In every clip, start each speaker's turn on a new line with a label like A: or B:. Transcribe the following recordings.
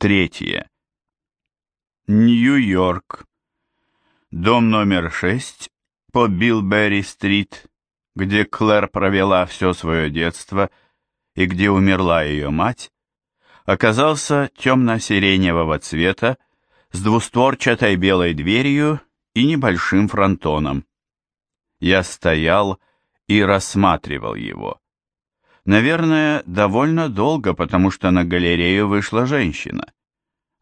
A: Третье. Нью-Йорк. Дом номер шесть по Билберри-стрит, где Клэр провела все свое детство и где умерла ее мать, оказался темно-сиреневого цвета с двустворчатой белой дверью и небольшим фронтоном. Я стоял и рассматривал его. Наверное, довольно долго, потому что на галерею вышла женщина.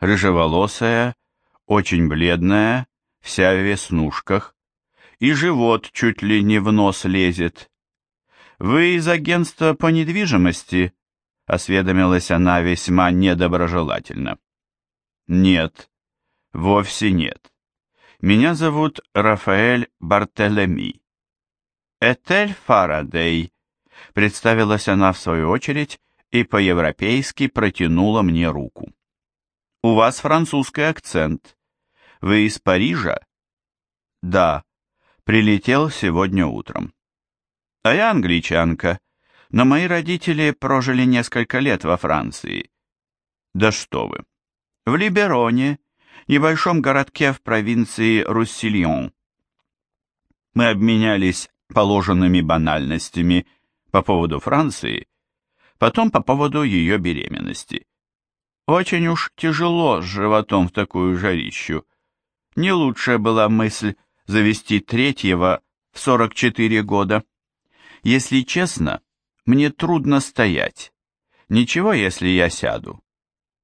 A: Рыжеволосая, очень бледная, вся в веснушках, и живот чуть ли не в нос лезет. «Вы из агентства по недвижимости?» — осведомилась она весьма недоброжелательно. «Нет, вовсе нет. Меня зовут Рафаэль Бартелеми. Этель Фарадей», представилась она в свою очередь и по-европейски протянула мне руку. «У вас французский акцент. Вы из Парижа?» «Да, прилетел сегодня утром». «А я англичанка, но мои родители прожили несколько лет во Франции». «Да что вы!» «В Либероне, небольшом городке в провинции Руссильон». Мы обменялись положенными банальностями по поводу Франции, потом по поводу ее беременности. Очень уж тяжело с животом в такую жарищу. Не лучшая была мысль завести третьего в 44 года. Если честно, мне трудно стоять. Ничего, если я сяду.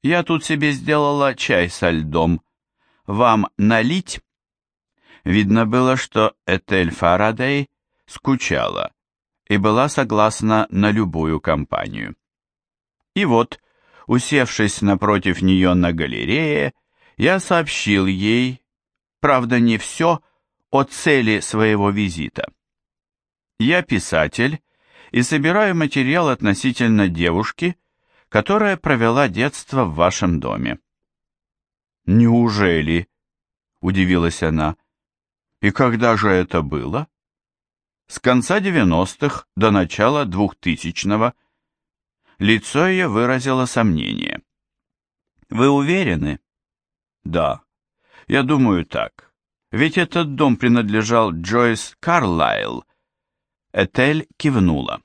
A: Я тут себе сделала чай со льдом. Вам налить? Видно было, что Этель Фарадей скучала и была согласна на любую компанию. И вот, усевшись напротив нее на галерее, я сообщил ей, правда не все, о цели своего визита. Я писатель и собираю материал относительно девушки, которая провела детство в вашем доме. «Неужели?» – удивилась она. «И когда же это было?» С конца 90-х до начала 2000-го ее выразило сомнение. «Вы уверены?» «Да. Я думаю так. Ведь этот дом принадлежал Джойс Карлайл». Этель кивнула.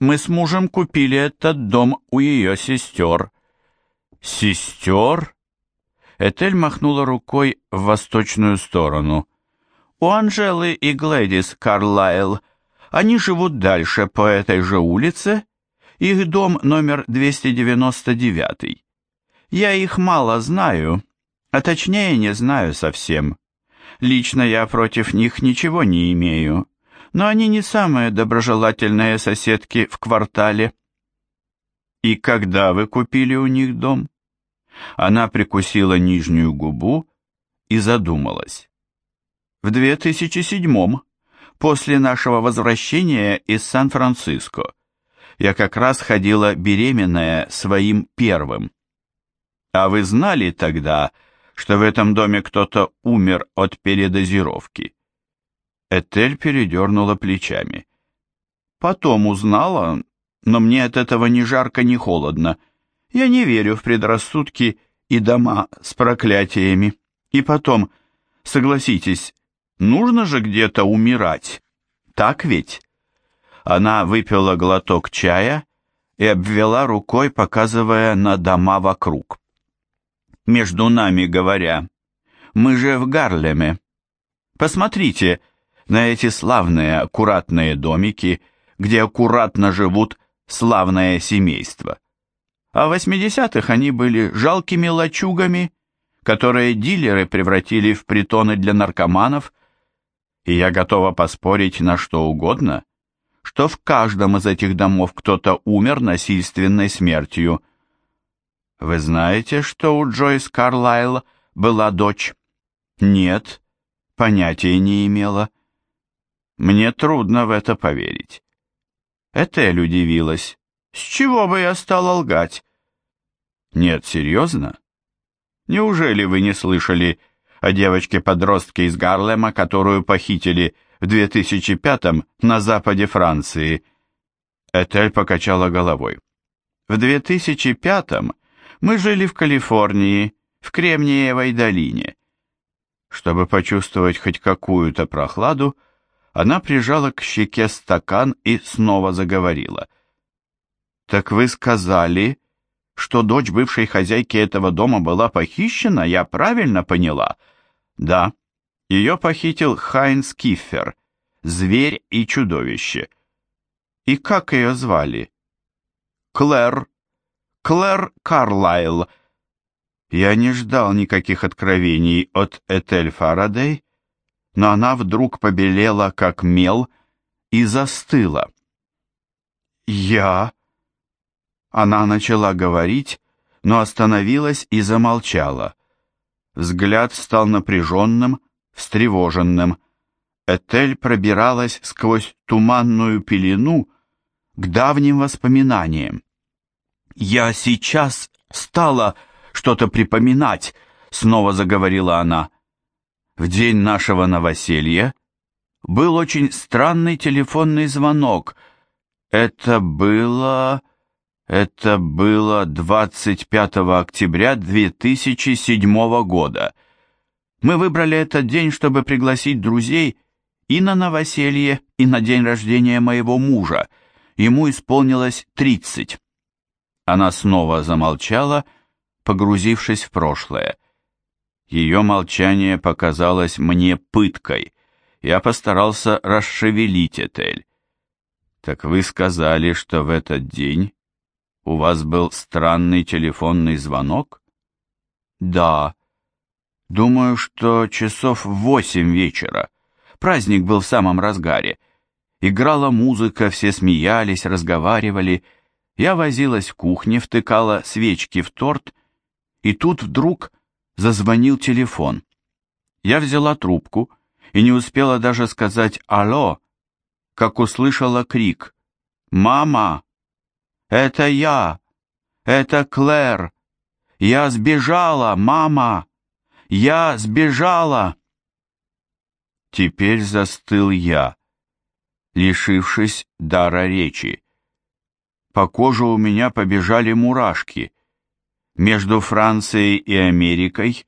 A: «Мы с мужем купили этот дом у ее сестер». «Сестер?» Этель махнула рукой в восточную сторону. У Анжелы и Глэдис Карлайл. Они живут дальше по этой же улице. Их дом номер 299. Я их мало знаю, а точнее не знаю совсем. Лично я против них ничего не имею, но они не самые доброжелательные соседки в квартале. И когда вы купили у них дом? Она прикусила нижнюю губу и задумалась в 2007 после нашего возвращения из Сан-Франциско. Я как раз ходила беременная своим первым. А вы знали тогда, что в этом доме кто-то умер от передозировки? Этель передернула плечами. Потом узнала, но мне от этого ни жарко, ни холодно. Я не верю в предрассудки и дома с проклятиями. И потом, согласитесь, Нужно же где-то умирать. Так ведь? Она выпила глоток чая и обвела рукой, показывая на дома вокруг. Между нами говоря, мы же в Гарлеме. Посмотрите на эти славные аккуратные домики, где аккуратно живут славное семейство. А в 80-х они были жалкими лачугами, которые дилеры превратили в притоны для наркоманов – и я готова поспорить на что угодно, что в каждом из этих домов кто-то умер насильственной смертью. Вы знаете, что у Джойс Карлайл была дочь? Нет, понятия не имела. Мне трудно в это поверить. Этель удивилась. С чего бы я стала лгать? Нет, серьезно? Неужели вы не слышали, о девочке-подростке из Гарлема, которую похитили в 2005-м на западе Франции. Этель покачала головой. В 2005-м мы жили в Калифорнии, в Кремниевой долине. Чтобы почувствовать хоть какую-то прохладу, она прижала к щеке стакан и снова заговорила. «Так вы сказали, что дочь бывшей хозяйки этого дома была похищена, я правильно поняла?» Да, ее похитил Хайнс Кифер, зверь и чудовище. И как ее звали? Клэр. Клэр Карлайл. Я не ждал никаких откровений от Этель Фарадей, но она вдруг побелела, как мел, и застыла. «Я...» Она начала говорить, но остановилась и замолчала. Взгляд стал напряженным, встревоженным. Этель пробиралась сквозь туманную пелену к давним воспоминаниям. «Я сейчас стала что-то припоминать», — снова заговорила она. «В день нашего новоселья был очень странный телефонный звонок. Это было...» Это было 25 октября 2007 года. Мы выбрали этот день, чтобы пригласить друзей и на новоселье, и на день рождения моего мужа. Ему исполнилось 30. Она снова замолчала, погрузившись в прошлое. Ее молчание показалось мне пыткой. Я постарался расшевелить Этель. «Так вы сказали, что в этот день у вас был странный телефонный звонок? Да. Думаю, что часов в восемь вечера. Праздник был в самом разгаре. Играла музыка, все смеялись, разговаривали. Я возилась в кухне, втыкала свечки в торт, и тут вдруг зазвонил телефон. Я взяла трубку и не успела даже сказать «Алло!», как услышала крик «Мама!». Это я! Это Клэр! Я сбежала, мама! Я сбежала!» Теперь застыл я, лишившись дара речи. По коже у меня побежали мурашки. Между Францией и Америкой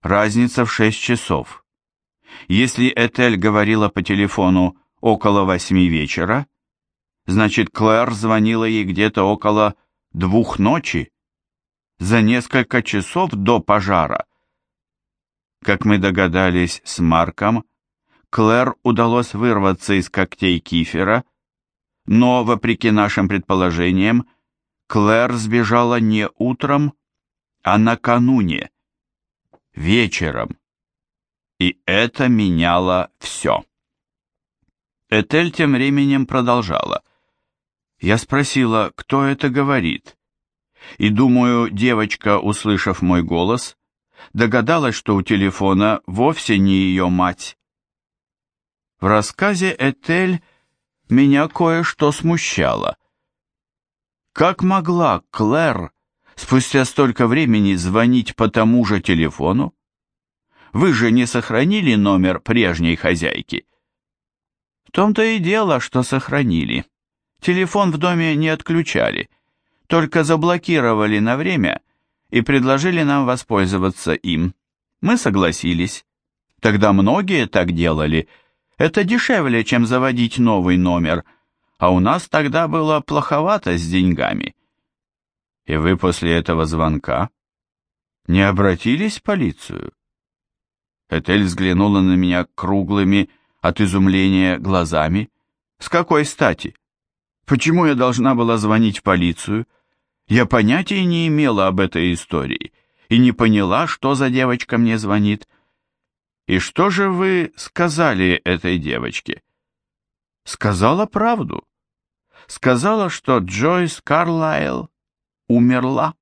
A: разница в шесть часов. Если Этель говорила по телефону около восьми вечера, Значит, Клэр звонила ей где-то около двух ночи, за несколько часов до пожара. Как мы догадались с Марком, Клэр удалось вырваться из когтей Кифера, но, вопреки нашим предположениям, Клэр сбежала не утром, а накануне, вечером. И это меняло все. Этель тем временем продолжала. Я спросила, кто это говорит. И, думаю, девочка, услышав мой голос, догадалась, что у телефона вовсе не ее мать. В рассказе Этель меня кое-что смущало. Как могла Клэр спустя столько времени звонить по тому же телефону? Вы же не сохранили номер прежней хозяйки? В том-то и дело, что сохранили. Телефон в доме не отключали, только заблокировали на время и предложили нам воспользоваться им. Мы согласились. Тогда многие так делали. Это дешевле, чем заводить новый номер, а у нас тогда было плоховато с деньгами. И вы после этого звонка не обратились в полицию? Этель взглянула на меня круглыми от изумления глазами. С какой стати? Почему я должна была звонить в полицию? Я понятия не имела об этой истории и не поняла, что за девочка мне звонит. И что же вы сказали этой девочке? Сказала правду. Сказала, что Джойс Карлайл умерла.